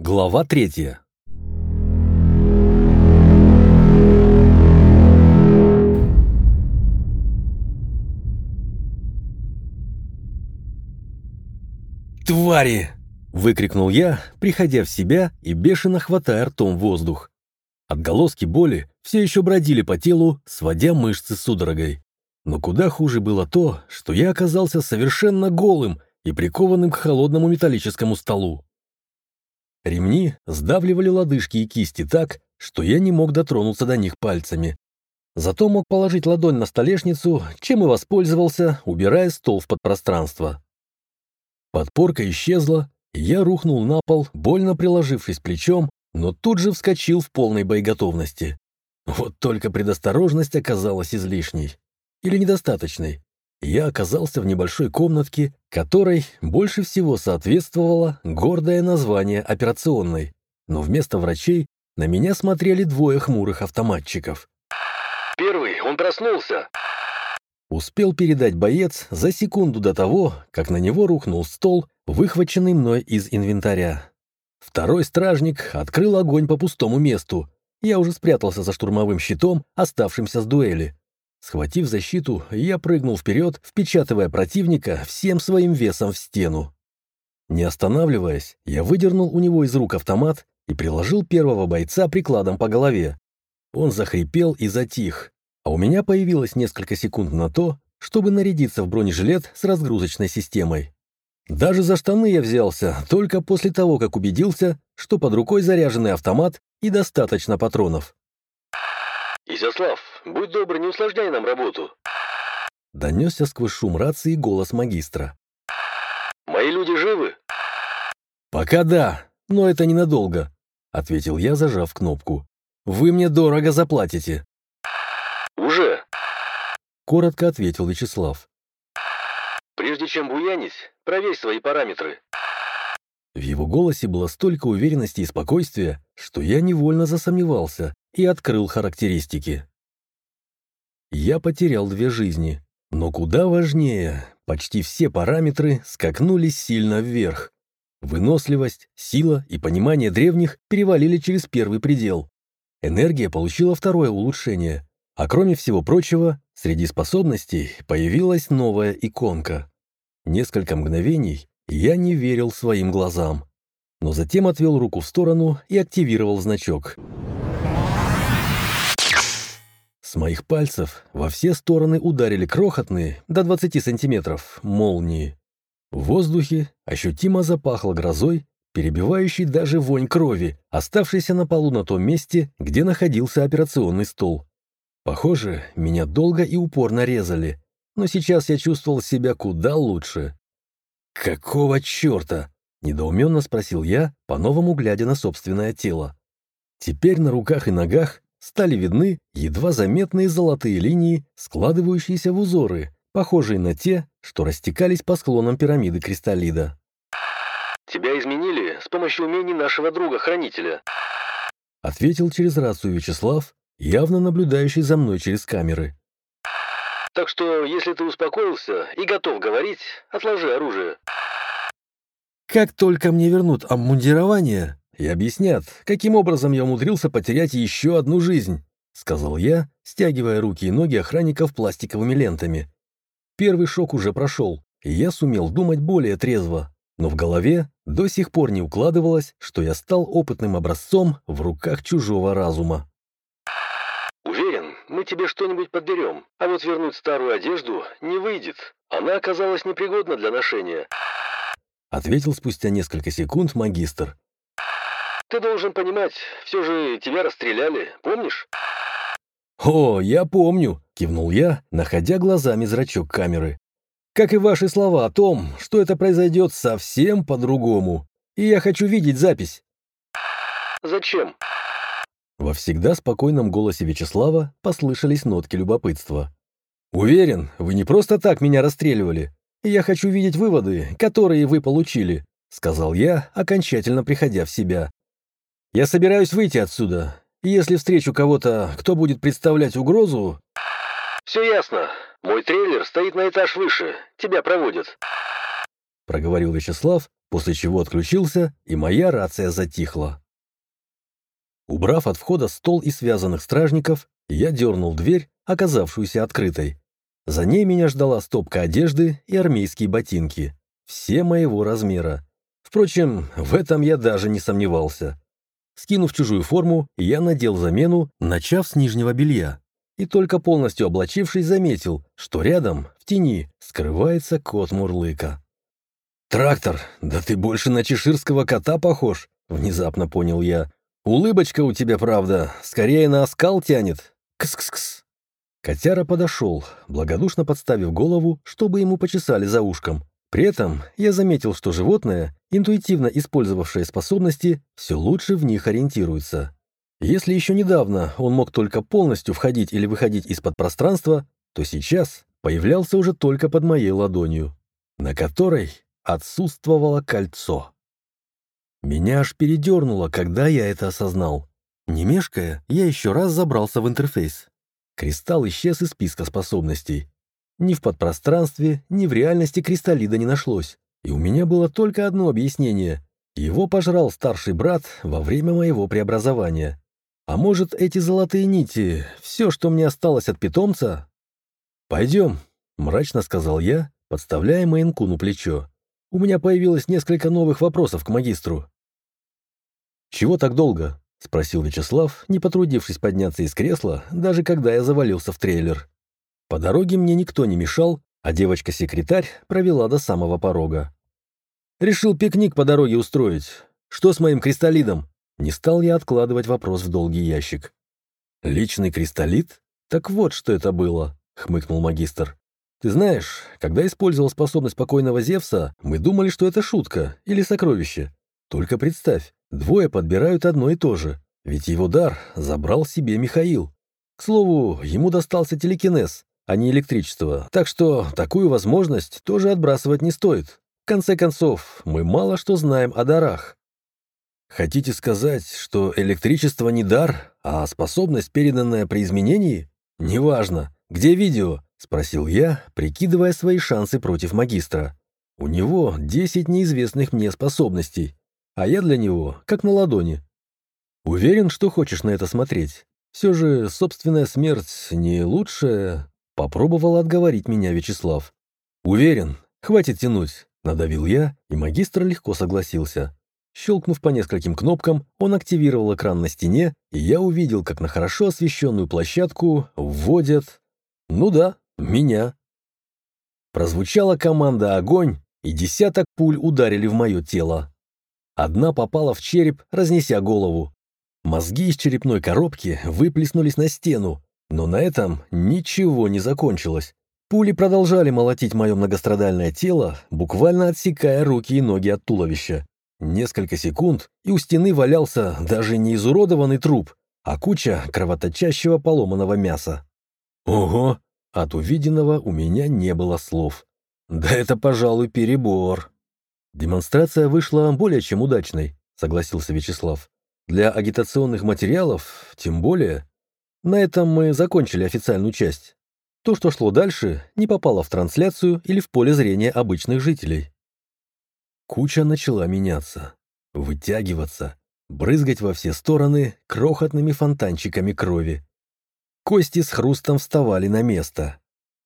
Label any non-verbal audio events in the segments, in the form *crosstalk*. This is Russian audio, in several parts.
Глава третья. «Твари!» — выкрикнул я, приходя в себя и бешено хватая ртом воздух. Отголоски боли все еще бродили по телу, сводя мышцы судорогой. Но куда хуже было то, что я оказался совершенно голым и прикованным к холодному металлическому столу. Ремни сдавливали лодыжки и кисти так, что я не мог дотронуться до них пальцами. Зато мог положить ладонь на столешницу, чем и воспользовался, убирая стол в подпространство. Подпорка исчезла, и я рухнул на пол, больно приложившись плечом, но тут же вскочил в полной боеготовности. Вот только предосторожность оказалась излишней. Или недостаточной я оказался в небольшой комнатке, которой больше всего соответствовало гордое название операционной, но вместо врачей на меня смотрели двое хмурых автоматчиков. «Первый, он проснулся!» Успел передать боец за секунду до того, как на него рухнул стол, выхваченный мной из инвентаря. Второй стражник открыл огонь по пустому месту. Я уже спрятался за штурмовым щитом, оставшимся с дуэли. Схватив защиту, я прыгнул вперед, впечатывая противника всем своим весом в стену. Не останавливаясь, я выдернул у него из рук автомат и приложил первого бойца прикладом по голове. Он захрипел и затих, а у меня появилось несколько секунд на то, чтобы нарядиться в бронежилет с разгрузочной системой. Даже за штаны я взялся только после того, как убедился, что под рукой заряженный автомат и достаточно патронов. «Изяслав, будь добр, не усложняй нам работу!» Донесся сквозь шум рации голос магистра. «Мои люди живы?» «Пока да, но это ненадолго», — ответил я, зажав кнопку. «Вы мне дорого заплатите». «Уже?» — коротко ответил Вячеслав. «Прежде чем буянить, проверь свои параметры». В его голосе было столько уверенности и спокойствия, что я невольно засомневался, и открыл характеристики. Я потерял две жизни, но куда важнее, почти все параметры скакнулись сильно вверх. Выносливость, сила и понимание древних перевалили через первый предел. Энергия получила второе улучшение, а кроме всего прочего, среди способностей появилась новая иконка. Несколько мгновений я не верил своим глазам, но затем отвел руку в сторону и активировал значок. С моих пальцев во все стороны ударили крохотные, до 20 сантиметров, молнии. В воздухе ощутимо запахло грозой, перебивающей даже вонь крови, оставшейся на полу на том месте, где находился операционный стол. Похоже, меня долго и упорно резали, но сейчас я чувствовал себя куда лучше. «Какого черта?» — недоуменно спросил я, по-новому глядя на собственное тело. Теперь на руках и ногах стали видны едва заметные золотые линии, складывающиеся в узоры, похожие на те, что растекались по склонам пирамиды Кристаллида. «Тебя изменили с помощью умений нашего друга-хранителя», ответил через рацию Вячеслав, явно наблюдающий за мной через камеры. «Так что, если ты успокоился и готов говорить, отложи оружие». «Как только мне вернут обмундирование, и объяснят, каким образом я умудрился потерять еще одну жизнь», — сказал я, стягивая руки и ноги охранников пластиковыми лентами. Первый шок уже прошел, и я сумел думать более трезво, но в голове до сих пор не укладывалось, что я стал опытным образцом в руках чужого разума. «Уверен, мы тебе что-нибудь подберем, а вот вернуть старую одежду не выйдет. Она оказалась непригодна для ношения», — ответил спустя несколько секунд магистр, ты должен понимать, все же тебя расстреляли, помнишь?» «О, я помню», — кивнул я, находя глазами зрачок камеры. «Как и ваши слова о том, что это произойдет совсем по-другому. И я хочу видеть запись». «Зачем?» Во всегда спокойном голосе Вячеслава послышались нотки любопытства. «Уверен, вы не просто так меня расстреливали. Я хочу видеть выводы, которые вы получили», — сказал я, окончательно приходя в себя. Я собираюсь выйти отсюда. Если встречу кого-то, кто будет представлять угрозу...» «Все ясно. Мой трейлер стоит на этаж выше. Тебя проводят». проговорил Вячеслав, после чего отключился, и моя рация затихла. Убрав от входа стол и связанных стражников, я дернул дверь, оказавшуюся открытой. За ней меня ждала стопка одежды и армейские ботинки. Все моего размера. Впрочем, в этом я даже не сомневался. Скинув чужую форму, я надел замену, начав с нижнего белья. И только полностью облачившись, заметил, что рядом, в тени, скрывается кот Мурлыка. «Трактор, да ты больше на чеширского кота похож», — внезапно понял я. «Улыбочка у тебя, правда, скорее на оскал тянет. Кс-кс-кс». Котяра подошел, благодушно подставив голову, чтобы ему почесали за ушком. При этом я заметил, что животное, интуитивно использовавшее способности, все лучше в них ориентируется. Если еще недавно он мог только полностью входить или выходить из-под пространства, то сейчас появлялся уже только под моей ладонью, на которой отсутствовало кольцо. Меня аж передернуло, когда я это осознал. Не мешкая, я еще раз забрался в интерфейс. Кристалл исчез из списка способностей. Ни в подпространстве, ни в реальности кристаллида не нашлось. И у меня было только одно объяснение. Его пожрал старший брат во время моего преобразования. А может, эти золотые нити — все, что мне осталось от питомца? «Пойдем», — мрачно сказал я, подставляя Мейнкуну плечо. У меня появилось несколько новых вопросов к магистру. «Чего так долго?» — спросил Вячеслав, не потрудившись подняться из кресла, даже когда я завалился в трейлер. По дороге мне никто не мешал, а девочка-секретарь провела до самого порога. «Решил пикник по дороге устроить. Что с моим кристаллидом?» Не стал я откладывать вопрос в долгий ящик. «Личный кристаллит? Так вот, что это было», — хмыкнул магистр. Ты знаешь, когда использовал способность покойного Зевса, мы думали, что это шутка или сокровище. Только представь, двое подбирают одно и то же, ведь его дар забрал себе Михаил. К слову, ему достался телекинез, а не электричество, так что такую возможность тоже отбрасывать не стоит. В конце концов, мы мало что знаем о дарах. Хотите сказать, что электричество не дар, а способность, переданная при изменении? Неважно. Где видео? — спросил я, прикидывая свои шансы против магистра. «У него десять неизвестных мне способностей, а я для него как на ладони. Уверен, что хочешь на это смотреть. Все же собственная смерть не лучшая...» — попробовал отговорить меня Вячеслав. «Уверен, хватит тянуть», — надавил я, и магистр легко согласился. Щелкнув по нескольким кнопкам, он активировал экран на стене, и я увидел, как на хорошо освещенную площадку вводят... Ну да, меня. Прозвучала команда «Огонь», и десяток пуль ударили в мое тело. Одна попала в череп, разнеся голову. Мозги из черепной коробки выплеснулись на стену, но на этом ничего не закончилось. Пули продолжали молотить мое многострадальное тело, буквально отсекая руки и ноги от туловища. Несколько секунд, и у стены валялся даже не изуродованный труп, а куча кровоточащего поломанного мяса. «Ого!» От увиденного у меня не было слов. Да это, пожалуй, перебор. Демонстрация вышла более чем удачной, согласился Вячеслав. Для агитационных материалов, тем более. На этом мы закончили официальную часть. То, что шло дальше, не попало в трансляцию или в поле зрения обычных жителей. Куча начала меняться, вытягиваться, брызгать во все стороны крохотными фонтанчиками крови. Кости с хрустом вставали на место.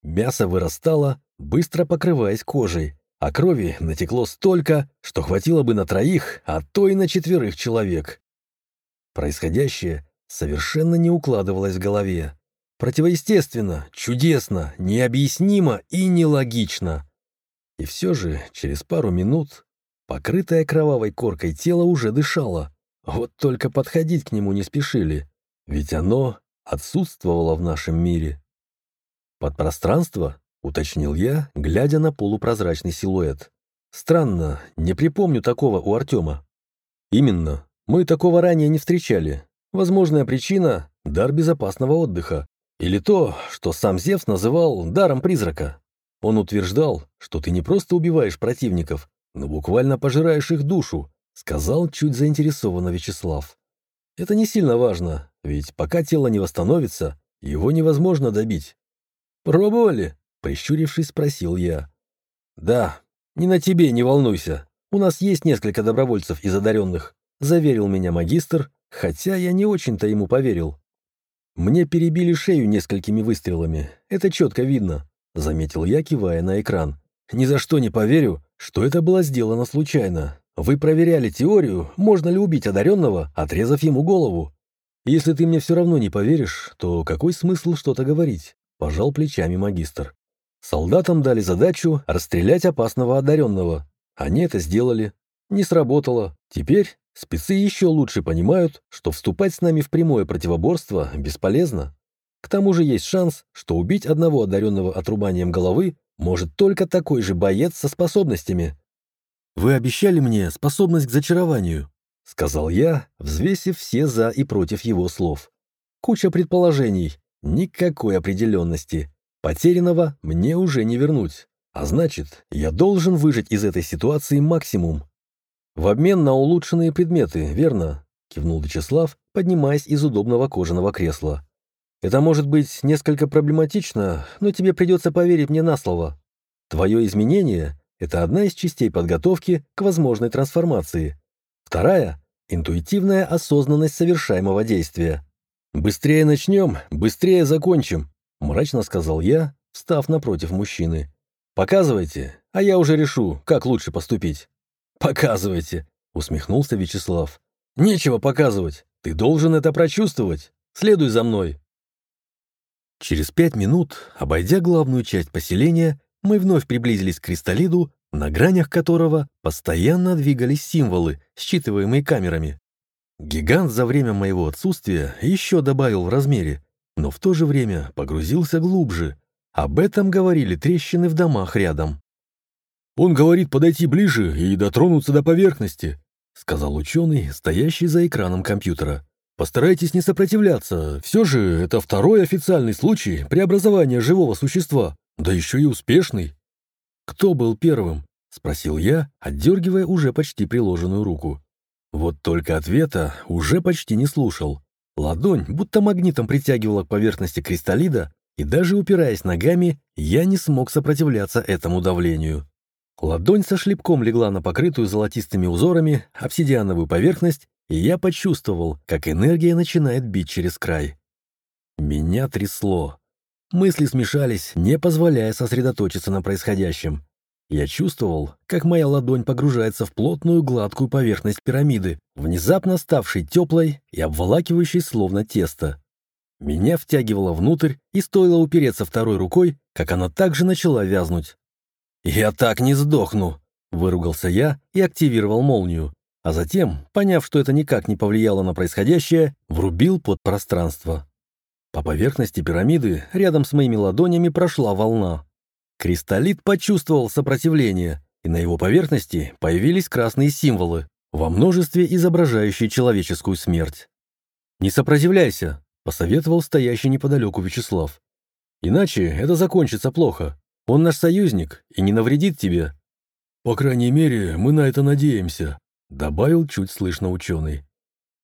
Мясо вырастало, быстро покрываясь кожей, а крови натекло столько, что хватило бы на троих, а то и на четверых человек. Происходящее совершенно не укладывалось в голове. Противоестественно, чудесно, необъяснимо и нелогично. И все же, через пару минут, покрытое кровавой коркой тело уже дышало. Вот только подходить к нему не спешили, ведь оно отсутствовало в нашем мире. «Подпространство?» — уточнил я, глядя на полупрозрачный силуэт. «Странно, не припомню такого у Артема». «Именно. Мы такого ранее не встречали. Возможная причина — дар безопасного отдыха. Или то, что сам Зевс называл даром призрака. Он утверждал, что ты не просто убиваешь противников, но буквально пожираешь их душу», — сказал чуть заинтересованно Вячеслав. «Это не сильно важно, ведь пока тело не восстановится, его невозможно добить. «Пробовали?» — прищурившись, спросил я. «Да, «Не на тебе, не волнуйся. У нас есть несколько добровольцев из одаренных», — заверил меня магистр, хотя я не очень-то ему поверил. «Мне перебили шею несколькими выстрелами. Это четко видно», — заметил я, кивая на экран. «Ни за что не поверю, что это было сделано случайно. Вы проверяли теорию, можно ли убить одаренного, отрезав ему голову. Если ты мне все равно не поверишь, то какой смысл что-то говорить?» — пожал плечами магистр. Солдатам дали задачу расстрелять опасного одаренного. Они это сделали. Не сработало. Теперь спецы еще лучше понимают, что вступать с нами в прямое противоборство бесполезно. К тому же есть шанс, что убить одного одаренного отрубанием головы может только такой же боец со способностями. «Вы обещали мне способность к зачарованию», — сказал я, взвесив все «за» и против его слов. Куча предположений, никакой определенности. Потерянного мне уже не вернуть. А значит, я должен выжать из этой ситуации максимум. В обмен на улучшенные предметы, верно? Кивнул Вячеслав, поднимаясь из удобного кожаного кресла. Это может быть несколько проблематично, но тебе придется поверить мне на слово. Твое изменение — это одна из частей подготовки к возможной трансформации. Вторая — интуитивная осознанность совершаемого действия. Быстрее начнем, быстрее закончим мрачно сказал я, встав напротив мужчины. «Показывайте, а я уже решу, как лучше поступить». «Показывайте», — усмехнулся Вячеслав. «Нечего показывать. Ты должен это прочувствовать. Следуй за мной». Через пять минут, обойдя главную часть поселения, мы вновь приблизились к кристаллиду, на гранях которого постоянно двигались символы, считываемые камерами. Гигант за время моего отсутствия еще добавил в размере, но в то же время погрузился глубже. Об этом говорили трещины в домах рядом. «Он говорит подойти ближе и дотронуться до поверхности», сказал ученый, стоящий за экраном компьютера. «Постарайтесь не сопротивляться. Все же это второй официальный случай преобразования живого существа, да еще и успешный». «Кто был первым?» — спросил я, отдергивая уже почти приложенную руку. Вот только ответа уже почти не слушал. Ладонь будто магнитом притягивала к поверхности кристаллида, и даже упираясь ногами, я не смог сопротивляться этому давлению. Ладонь со шлепком легла на покрытую золотистыми узорами обсидиановую поверхность, и я почувствовал, как энергия начинает бить через край. Меня трясло. Мысли смешались, не позволяя сосредоточиться на происходящем. Я чувствовал, как моя ладонь погружается в плотную гладкую поверхность пирамиды, внезапно ставшей теплой и обволакивающей словно тесто. Меня втягивало внутрь, и стоило упереться второй рукой, как она также начала вязнуть. «Я так не сдохну!» — выругался я и активировал молнию, а затем, поняв, что это никак не повлияло на происходящее, врубил под пространство. По поверхности пирамиды рядом с моими ладонями прошла волна. Кристаллит почувствовал сопротивление, и на его поверхности появились красные символы, во множестве изображающие человеческую смерть. «Не сопротивляйся», — посоветовал стоящий неподалеку Вячеслав. «Иначе это закончится плохо. Он наш союзник и не навредит тебе». «По крайней мере, мы на это надеемся», — добавил чуть слышно ученый.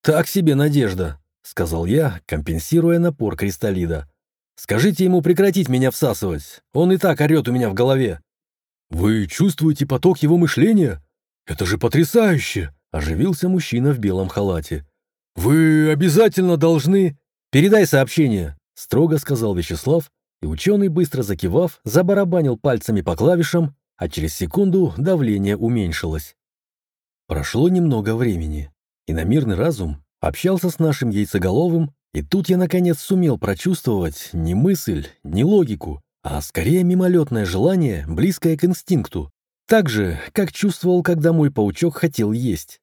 «Так себе надежда», — сказал я, компенсируя напор кристаллида. Скажите ему прекратить меня всасывать. Он и так орет у меня в голове». «Вы чувствуете поток его мышления? Это же потрясающе!» – оживился мужчина в белом халате. «Вы обязательно должны...» «Передай сообщение», – строго сказал Вячеслав, и ученый, быстро закивав, забарабанил пальцами по клавишам, а через секунду давление уменьшилось. Прошло немного времени, и на мирный разум общался с нашим яйцеголовым и тут я, наконец, сумел прочувствовать не мысль, не логику, а скорее мимолетное желание, близкое к инстинкту. Так же, как чувствовал, когда мой паучок хотел есть.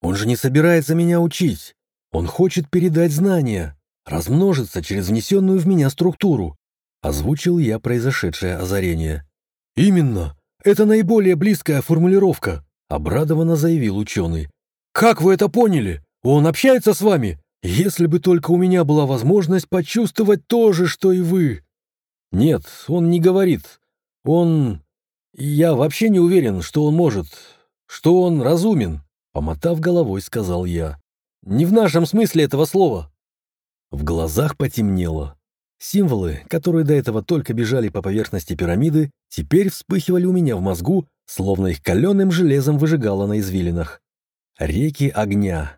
Он же не собирается меня учить. Он хочет передать знания, размножиться через внесенную в меня структуру. Озвучил я произошедшее озарение. «Именно. Это наиболее близкая формулировка», — обрадованно заявил ученый. «Как вы это поняли? Он общается с вами? Если бы только у меня была возможность почувствовать то же, что и вы. Нет, он не говорит. Он... Я вообще не уверен, что он может, что он разумен, помотав головой, сказал я. Не в нашем смысле этого слова. В глазах потемнело. Символы, которые до этого только бежали по поверхности пирамиды, теперь вспыхивали у меня в мозгу, словно их каленым железом выжигало на извилинах. Реки огня.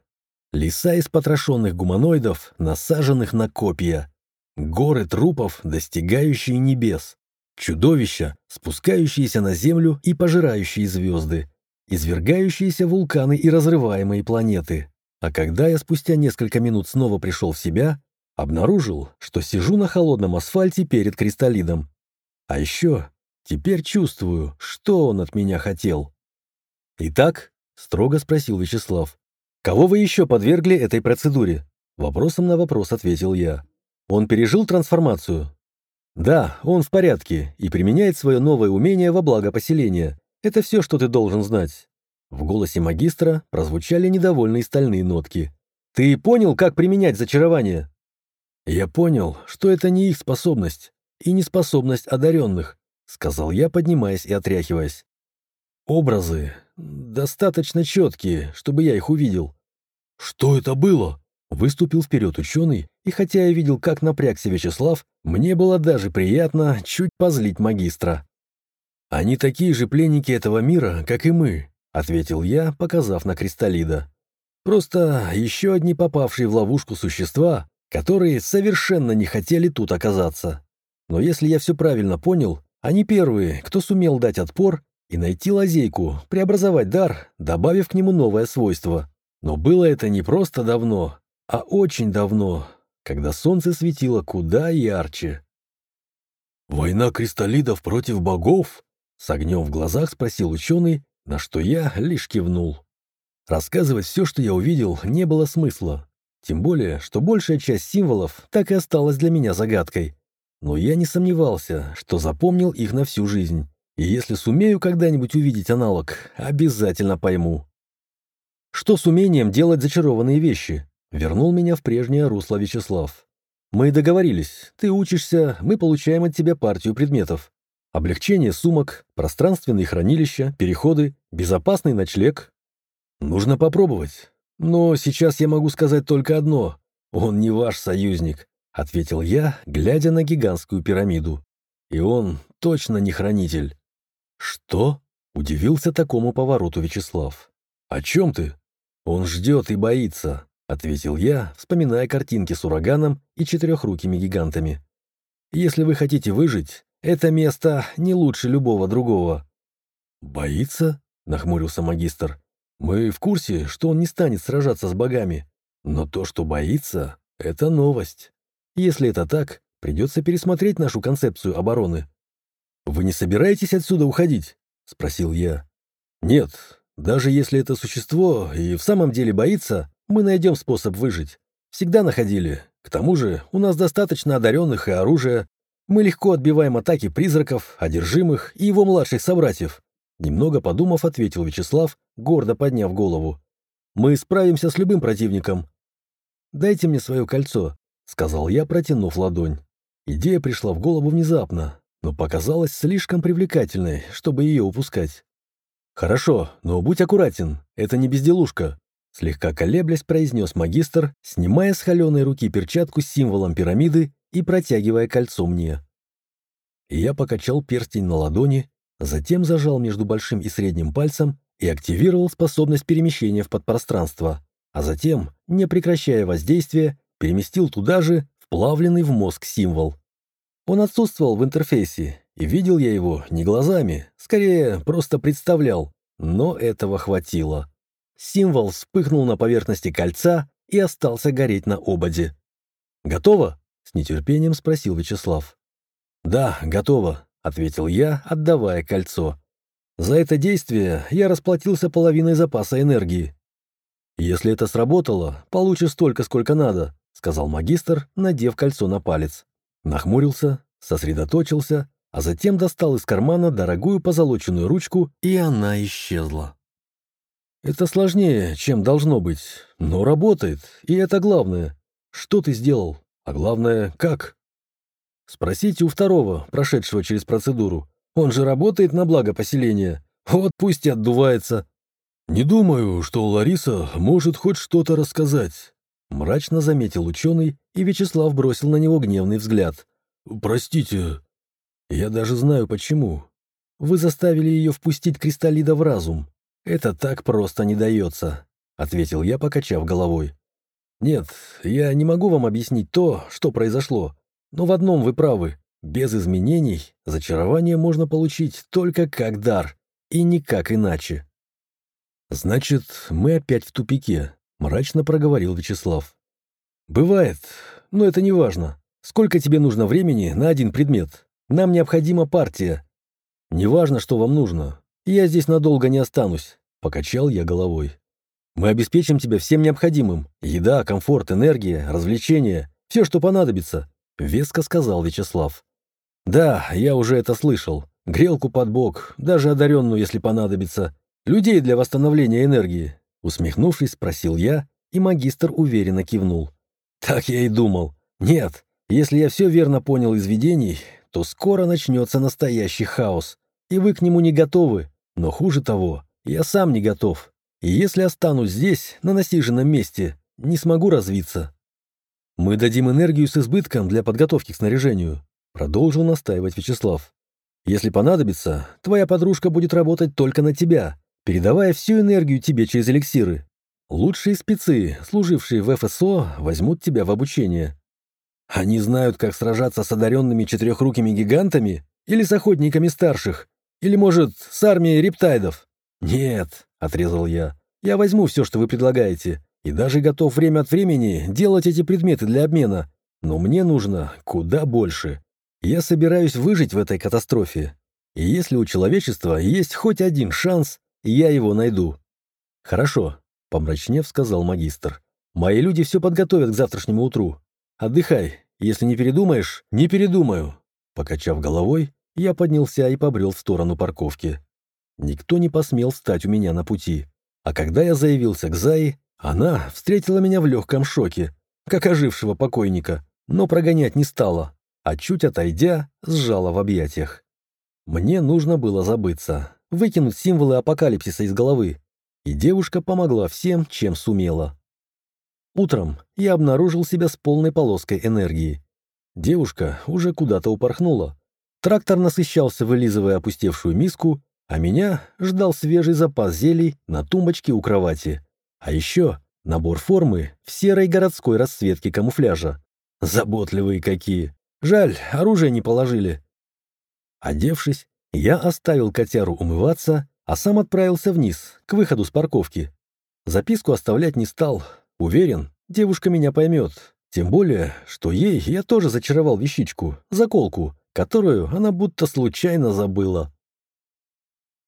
Леса из потрошенных гуманоидов, насаженных на копья. Горы трупов, достигающие небес. Чудовища, спускающиеся на землю и пожирающие звезды. Извергающиеся вулканы и разрываемые планеты. А когда я спустя несколько минут снова пришел в себя, обнаружил, что сижу на холодном асфальте перед кристаллидом. А еще теперь чувствую, что он от меня хотел. «Итак?» — строго спросил Вячеслав. «Кого вы еще подвергли этой процедуре?» Вопросом на вопрос ответил я. «Он пережил трансформацию?» «Да, он в порядке и применяет свое новое умение во благо поселения. Это все, что ты должен знать». В голосе магистра прозвучали недовольные стальные нотки. «Ты понял, как применять зачарование?» «Я понял, что это не их способность и не способность одаренных», сказал я, поднимаясь и отряхиваясь. «Образы достаточно четкие, чтобы я их увидел». «Что это было?» Выступил вперед ученый, и хотя я видел, как напрягся Вячеслав, мне было даже приятно чуть позлить магистра. «Они такие же пленники этого мира, как и мы», — ответил я, показав на Кристаллида. «Просто еще одни попавшие в ловушку существа, которые совершенно не хотели тут оказаться. Но если я все правильно понял, они первые, кто сумел дать отпор и найти лазейку, преобразовать дар, добавив к нему новое свойство. Но было это не просто давно, а очень давно, когда солнце светило куда ярче. «Война кристаллидов против богов?» С огнем в глазах спросил ученый, на что я лишь кивнул. Рассказывать все, что я увидел, не было смысла. Тем более, что большая часть символов так и осталась для меня загадкой. Но я не сомневался, что запомнил их на всю жизнь. Если сумею когда-нибудь увидеть аналог, обязательно пойму. Что с умением делать зачарованные вещи? Вернул меня в прежнее русло Вячеслав. Мы договорились. Ты учишься, мы получаем от тебя партию предметов. Облегчение сумок, пространственные хранилища, переходы, безопасный ночлег. Нужно попробовать. «Но сейчас я могу сказать только одно. Он не ваш союзник», — ответил я, глядя на гигантскую пирамиду. «И он точно не хранитель». «Что?» — удивился такому повороту Вячеслав. «О чем ты?» «Он ждет и боится», — ответил я, вспоминая картинки с ураганом и четырехрукими гигантами. «Если вы хотите выжить, это место не лучше любого другого». «Боится?» — нахмурился магистр. Мы в курсе, что он не станет сражаться с богами, но то, что боится, — это новость. Если это так, придется пересмотреть нашу концепцию обороны. «Вы не собираетесь отсюда уходить?» — спросил я. «Нет, даже если это существо и в самом деле боится, мы найдем способ выжить. Всегда находили. К тому же у нас достаточно одаренных и оружия. Мы легко отбиваем атаки призраков, одержимых и его младших собратьев. Немного подумав, ответил Вячеслав, гордо подняв голову. «Мы справимся с любым противником». «Дайте мне свое кольцо», — сказал я, протянув ладонь. Идея пришла в голову внезапно, но показалась слишком привлекательной, чтобы ее упускать. «Хорошо, но будь аккуратен, это не безделушка», — слегка колеблясь произнес магистр, снимая с холеной руки перчатку с символом пирамиды и протягивая кольцо мне. Я покачал перстень на ладони, Затем зажал между большим и средним пальцем и активировал способность перемещения в подпространство, а затем, не прекращая воздействия, переместил туда же вплавленный в мозг символ. Он отсутствовал в интерфейсе, и видел я его не глазами, скорее просто представлял, но этого хватило. Символ вспыхнул на поверхности кольца и остался гореть на ободе. «Готово?» — с нетерпением спросил Вячеслав. «Да, готово», — ответил я, отдавая кольцо. «За это действие я расплатился половиной запаса энергии». «Если это сработало, получишь столько, сколько надо», — сказал магистр, надев кольцо на палец. Нахмурился, сосредоточился, а затем достал из кармана дорогую позолоченную ручку, и она исчезла. «Это сложнее, чем должно быть, но работает, и это главное. Что ты сделал? А главное, как?» Спросите у второго, прошедшего через процедуру. Он же работает на благо поселения. Вот пусть и отдувается. Не думаю, что Лариса может хоть что-то рассказать. Мрачно заметил ученый, и Вячеслав бросил на него гневный взгляд. «Простите, я даже знаю почему. Вы заставили ее впустить кристаллида в разум. Это так просто не дается», — ответил я, покачав головой. «Нет, я не могу вам объяснить то, что произошло, но в одном вы правы. Без изменений зачарование можно получить только как дар, и никак иначе». «Значит, мы опять в тупике», — мрачно проговорил Вячеслав. «Бывает, но это не важно. Сколько тебе нужно времени на один предмет? Нам необходима партия. Неважно, что вам нужно. Я здесь надолго не останусь», — покачал я головой. «Мы обеспечим тебя всем необходимым. Еда, комфорт, энергия, развлечения, все, что понадобится», — веско сказал Вячеслав. «Да, я уже это слышал. Грелку под бок, даже одаренную, если понадобится. Людей для восстановления энергии», — усмехнувшись, спросил я, и магистр уверенно кивнул. «Так я и думал. Нет, если я все верно понял из видений, то скоро начнется настоящий хаос, и вы к нему не готовы. Но хуже того, я сам не готов. И если останусь здесь, на насиженном месте, не смогу развиться». «Мы дадим энергию с избытком для подготовки к снаряжению», — продолжил настаивать Вячеслав. «Если понадобится, твоя подружка будет работать только на тебя, передавая всю энергию тебе через эликсиры. Лучшие спецы, служившие в ФСО, возьмут тебя в обучение. Они знают, как сражаться с одаренными четырехрукими гигантами или с охотниками старших, или, может, с армией рептайдов. Нет, — отрезал я, — я возьму все, что вы предлагаете, и даже готов время от времени делать эти предметы для обмена, но мне нужно куда больше. Я собираюсь выжить в этой катастрофе, и если у человечества есть хоть один шанс, я его найду. Хорошо, Помрачнев сказал магистр. «Мои люди все подготовят к завтрашнему утру. Отдыхай. Если не передумаешь, не передумаю». Покачав головой, я поднялся и побрел в сторону парковки. Никто не посмел встать у меня на пути. А когда я заявился к Заи, она встретила меня в легком шоке, как ожившего покойника, но прогонять не стала, а чуть отойдя, сжала в объятиях. Мне нужно было забыться, выкинуть символы апокалипсиса из головы, и девушка помогла всем, чем сумела. Утром я обнаружил себя с полной полоской энергии. Девушка уже куда-то упорхнула. Трактор насыщался, вылизывая опустевшую миску, а меня ждал свежий запас зелий на тумбочке у кровати. А еще набор формы в серой городской расцветке камуфляжа. Заботливые какие. Жаль, оружие не положили. Одевшись, я оставил котяру умываться а сам отправился вниз, к выходу с парковки. Записку оставлять не стал. Уверен, девушка меня поймет. Тем более, что ей я тоже зачаровал вещичку, заколку, которую она будто случайно забыла.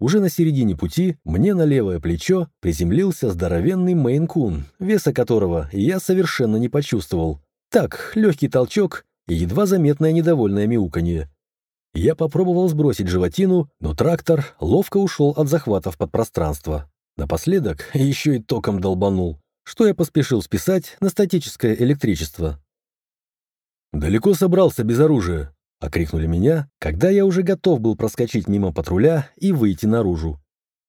Уже на середине пути мне на левое плечо приземлился здоровенный мейн-кун, веса которого я совершенно не почувствовал. Так, легкий толчок и едва заметное недовольное мяуканье. Я попробовал сбросить животину, но трактор ловко ушел от захватов подпространства. Напоследок *laughs* еще и током долбанул, что я поспешил списать на статическое электричество. «Далеко собрался без оружия», — окрикнули меня, когда я уже готов был проскочить мимо патруля и выйти наружу.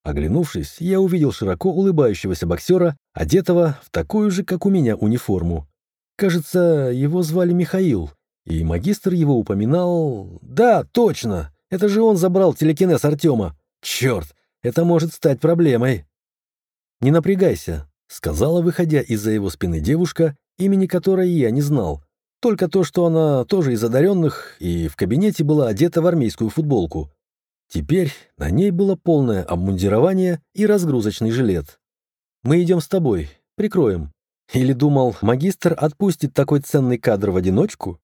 Оглянувшись, я увидел широко улыбающегося боксера, одетого в такую же, как у меня, униформу. Кажется, его звали Михаил, и магистр его упоминал... Да, точно! Это же он забрал телекинез Артема. Черт, это может стать проблемой. «Не напрягайся», — сказала, выходя из-за его спины девушка, имени которой я не знал. Только то, что она тоже из одаренных и в кабинете была одета в армейскую футболку. Теперь на ней было полное обмундирование и разгрузочный жилет. «Мы идем с тобой, прикроем». Или думал, магистр отпустит такой ценный кадр в одиночку?